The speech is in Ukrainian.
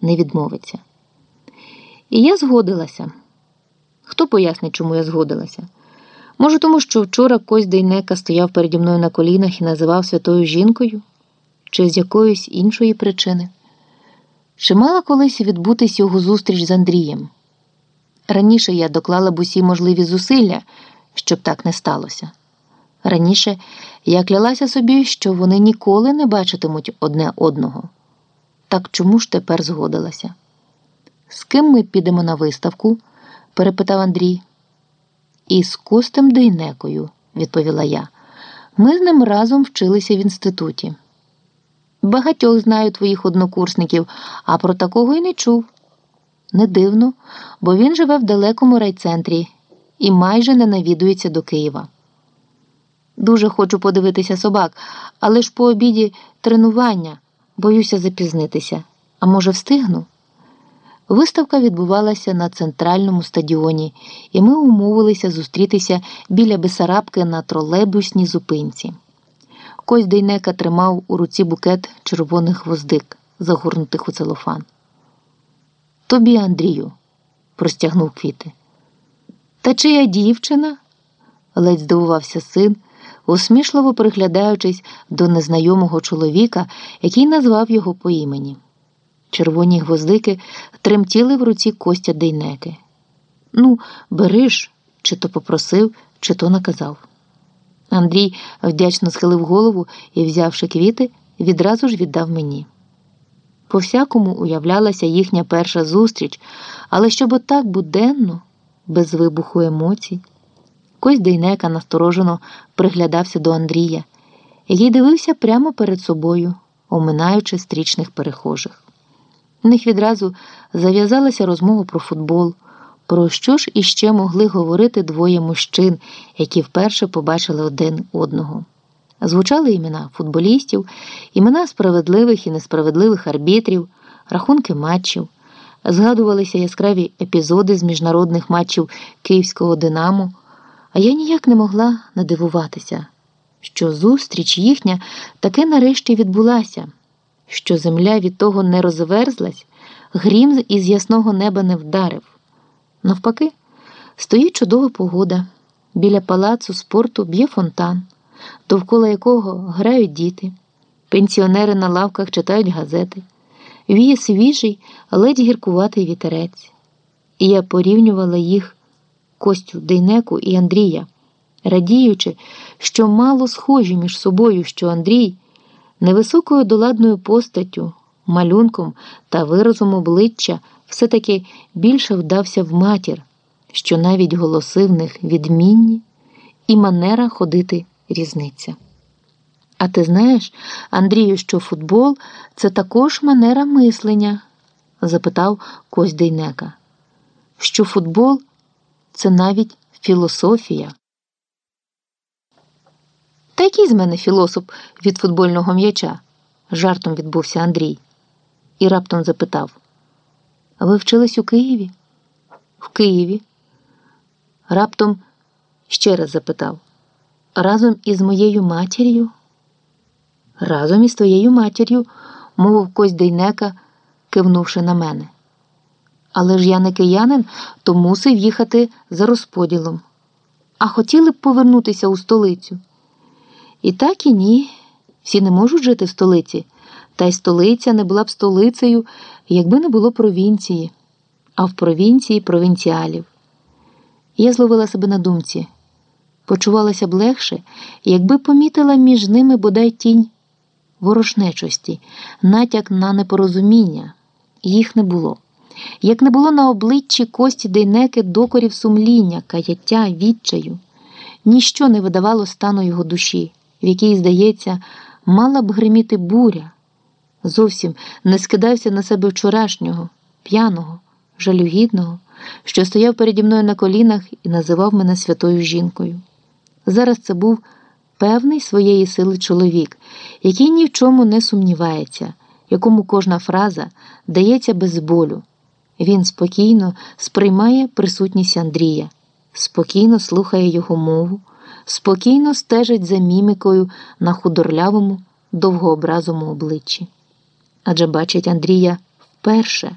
не відмовиться. І я згодилася. Хто пояснить, чому я згодилася? Може, тому що вчора Кось Дейнека стояв переді мною на колінах і називав святою жінкою, чи з якоїсь іншої причини? Чи мала колись відбутись його зустріч з Андрієм? Раніше я доклала б усі можливі зусилля, щоб так не сталося. Раніше я клялася собі, що вони ніколи не бачитимуть одне одного. Так чому ж тепер згодилася? З ким ми підемо на виставку? перепитав Андрій. Із Костем Дейнекою, відповіла я. Ми з ним разом вчилися в інституті. Багатьох знаю твоїх однокурсників, а про такого й не чув. Не дивно, бо він живе в далекому райцентрі і майже не навідується до Києва. Дуже хочу подивитися собак, але ж по обіді тренування, боюся запізнитися. А може, встигну? Виставка відбувалася на центральному стадіоні, і ми умовилися зустрітися біля Бесарабки на тролейбусній зупинці. Кось Дейнека тримав у руці букет червоних гвоздик, загорнутих у целофан. Тобі, Андрію, простягнув квіти. Та чия дівчина? ледь здивувався син, усмішливо приглядаючись до незнайомого чоловіка, який назвав його по імені. Червоні гвоздики тремтіли в руці Костя Дейнеки. Ну, бери ж, чи то попросив, чи то наказав. Андрій вдячно схилив голову і, взявши квіти, відразу ж віддав мені. По всякому уявлялася їхня перша зустріч, але щоб отак буденно, без вибуху емоцій. Кось Дейнека насторожено приглядався до Андрія, який дивився прямо перед собою, оминаючи стрічних перехожих. У них відразу зав'язалася розмова про футбол, про що ж іще могли говорити двоє мужчин, які вперше побачили один одного. Звучали імена футболістів, імена справедливих і несправедливих арбітрів, рахунки матчів, згадувалися яскраві епізоди з міжнародних матчів Київського Динамо, а я ніяк не могла надивуватися, що зустріч їхня таки нарешті відбулася що земля від того не розверзлась, грім із ясного неба не вдарив. Навпаки, стоїть чудова погода. Біля палацу спорту б'є фонтан, довкола якого грають діти, пенсіонери на лавках читають газети, віє свіжий, ледь гіркуватий вітерець. І я порівнювала їх Костю Дейнеку і Андрія, радіючи, що мало схожі між собою, що Андрій. Невисокою доладною постаттю, малюнком та виразом обличчя все-таки більше вдався в матір, що навіть голоси в них відмінні, і манера ходити різниця. А ти знаєш, Андрію, що футбол це також манера мислення? запитав Кось Дейнека. Що футбол це навіть філософія. Та який з мене філософ від футбольного м'яча? жартом відбувся Андрій. І раптом запитав: Ви вчились у Києві? В Києві. Раптом ще раз запитав: Разом із моєю матір'ю? Разом із твоєю матір'ю, мовив Кость Дейнека, кивнувши на мене. Але ж я не киянин, то мусив їхати за розподілом. А хотіли б повернутися у столицю. І так і ні. Всі не можуть жити в столиці, та й столиця не була б столицею, якби не було провінції, а в провінції провінціалів. Я зловила себе на думці, почувалася б легше, якби помітила між ними бодай тінь ворожнечості, натяк на непорозуміння. Їх не було. Як не було на обличчі кості дейнеки докорів сумління, каяття, відчаю, ніщо не видавало стану його душі в якій, здається, мала б гриміти буря. Зовсім не скидався на себе вчорашнього, п'яного, жалюгідного, що стояв переді мною на колінах і називав мене святою жінкою. Зараз це був певний своєї сили чоловік, який ні в чому не сумнівається, якому кожна фраза дається без болю. Він спокійно сприймає присутність Андрія, спокійно слухає його мову спокійно стежить за мімікою на худорлявому, довгообразому обличчі. Адже бачить Андрія вперше.